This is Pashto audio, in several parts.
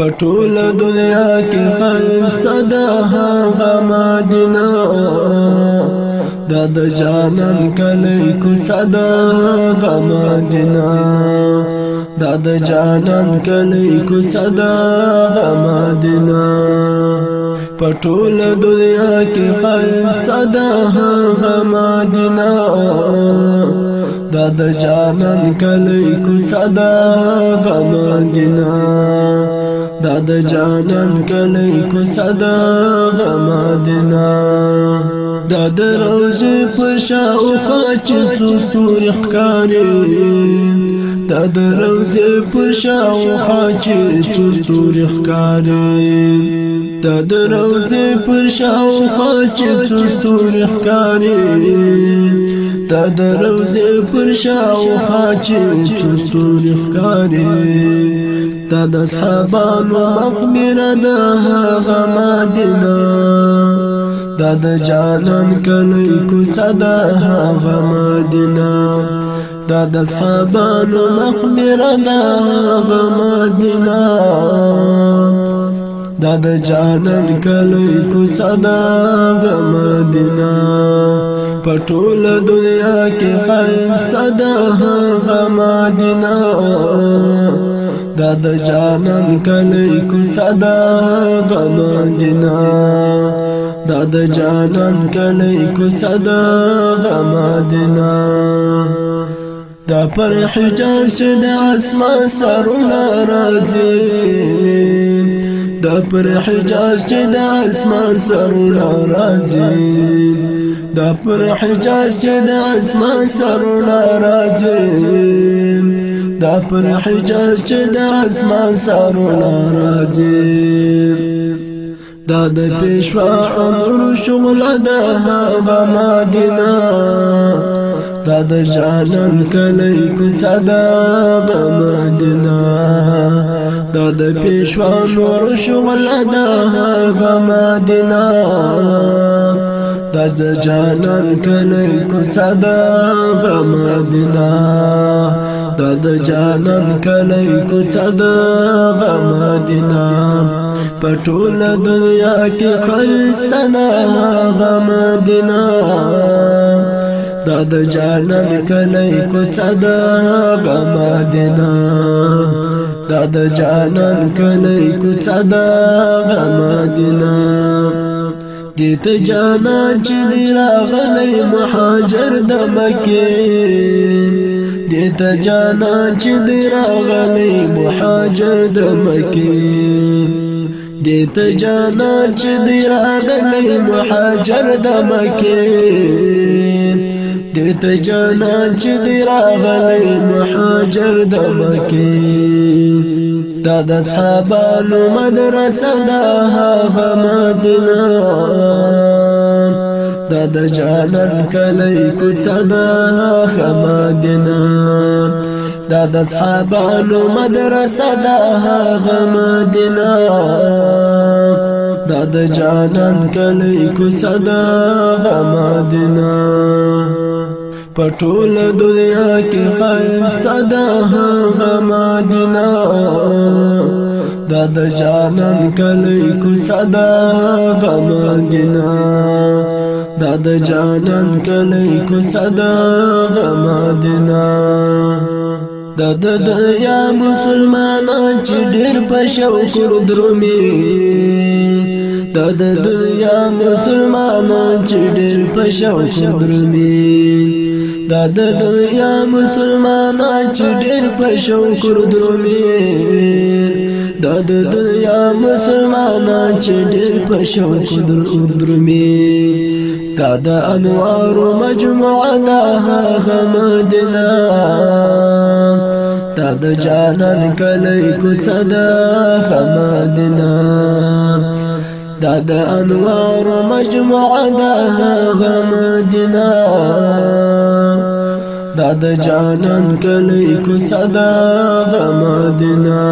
پټول دنیا کې خسته ده هغه مدینه دا د جانان کلی کوڅه ده هغه مدینه دا د جانان کلی کوڅه ده هغه مدینه پټول دنیا کې خسته ده هغه مدینه دا د جانان کلی کوڅه دا غمګینا دا د جانان کلی کوڅه دا غمادینا دا د روزې په شاوخوا چې څو ستوري ښکاري دا د روزې پر شاوخوا چې څو ستوري ښکاري دا د روزې پر شاوخوا چې څو ستوري ښکاري دا د روزې پر شاوخوا چې څو ستوري ښکاري دا د اصحابانو مخمره ده هغه مدینه دا د جانان کلی کوڅه ده هغه مدینه دا د اصحابانو مخمره ده هغه مدینه دا د جانان کلی کوڅه دا د مدینه په ټول دنیا کې خسته ده هغه مدینه دا د جانان کلی کوڅه دا د مدینه دا د جانان کلی کوڅه دا د مدینه دا پر حجاز د اسمان سرونه راځي دا پر حجاز چې د اسمان سرونه راځي دا پر حجاز چې د اسمان سرونه راځي دا پر حجاز چې د اسمان سرونه راځي دا د پېښوا امر شغل ده هغه مدینه دا د جانان کله کوڅه ده مدینه دا د پېښوان ور شغل دا هغه مدینه دا جانان کله کوڅه دا هغه مدینه دا د جانان کله کوڅه دا غما دینا په ټول دنیا کې خلستانه دا هغه مدینه دا د جانان کله کوڅه دا هغه مدینه دا د جانان کلی کوڅه دا مدینه دې ته جانان چې دی راغلی مهاجر د مکه دې ته جانان چې دی راغلی مهاجر د مکه دې ته جانا چې دی راغلی مهاجر د مکه ته جانا چې دی راغلی مهاجر د مکه دا د اصحابانو مدرسه دا هغه مدینه دا د جانان کلی کوڅه دا هغه مدینه دا د اصحابانو مدرسه دا هغه مدینه دا د جانان کلی کوڅه دا غمدنا په ټول دنیا کې خسته ده هغه مدینه دا د جانان کلی کوڅه ده هغه مدینه دا د جانان کلی کوڅه ده هغه مدینه دا د دنیا مسلمانان چې ډېر په شوق درومي دا د دنیا مسلمانان چې ډېر په شوق درمي دا د دنیا مسلمانان چې ډېر په شوق درومي دا د دنیا مسلمانان چې ډېر په شوق درومي دا د انوار مجموعه دا مدینه دا د جانان کلی کوڅه دا مدینه دا د انوار مجموعه دا هغه مدینه دا د جانان کلی کوڅه دا هغه مدینه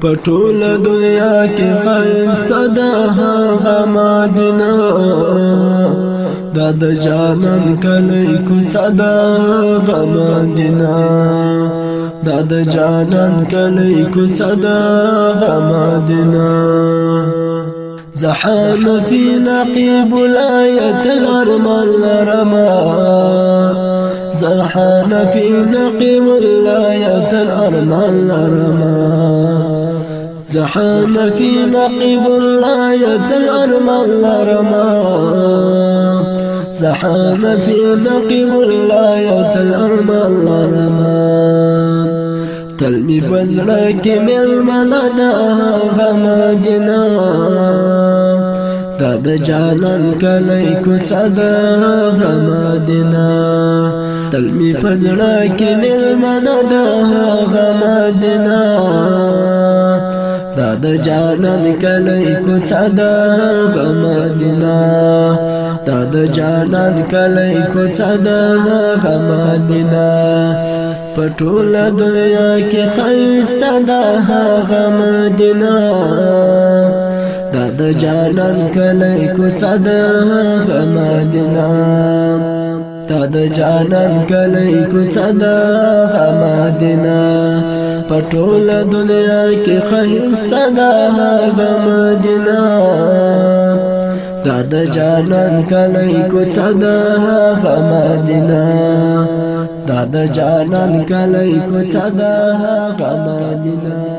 په ټول دنیا کې خسته دا هغه مدینه دا جانان کلی کوڅه دا غمدینا دا د جانان کلی کوڅه دا غمدینا زحان فی نقیب الایت الارمان لرما زحان فی نقیب الایت الارمان لرما زحان في نقيب الآية الأرمان لرما سحاب في ذقه الآية الأرمى الغرمان تلمي بزرك من مدد غما دنا تاد د جانان کلی کوڅه د غمادنا تلمی فزړه کې مل مدد غمادنا دا د جانان کلی کوڅه د غمادنا دا د جانان کلی کوڅه ده هغه مدینه په ټوله دنیا کې ښایسته ده هغه مدینه دا د جانان کلی کوڅه ده هغه مدینه دا د جانان کلی کوڅه ده هغه مدینه په ټوله دنیا کې ښایسته ده هغه مدینه دا د جانان کلی کوڅه ده فمدینه دا جانان کلی کوڅه ده فمدینه